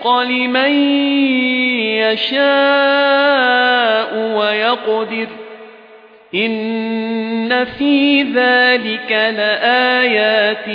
الرِّزْقَ لِمَن يَشَاءُ وَيَقْدِرُ إِنَّ فِي ذَلِكَ لَآيَاتٍ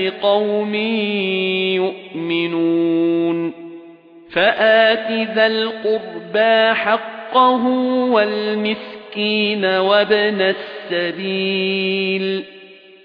لِقَوْمٍ يُؤْمِنُونَ فَآتِ ذَا الْقُرْبَى حَقَّهُ وَالْمِسْكِينَ وَابْنَ السَّبِيلِ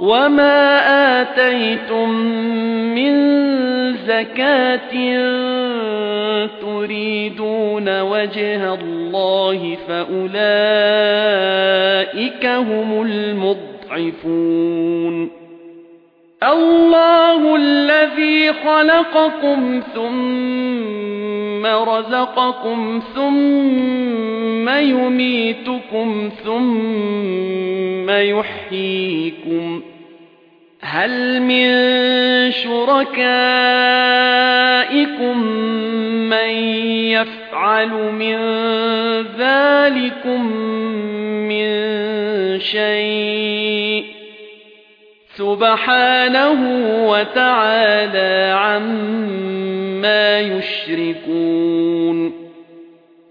وَمَا آتَيْتُم مِّن زَكَاةٍ تُرِيدُونَ وَجْهَ اللَّهِ فَأُولَئِكَ هُمُ الْمُضْعِفُونَ اللَّهُ الَّذِي خَلَقَكُمْ ثُمَّ رَزَقَكُمْ ثُمَّ يُمِيتُكُمْ ثُمَّ يُحْيِيكُمْ. هَلْ مِن شُرَكَائِكُم مَّن يَفْعَلُ مِن ذَلِكُم مِّن شَيْءٍ؟ سُبْحَانَهُ وَتَعَالَى عَمَّا يُشْرِكُونَ.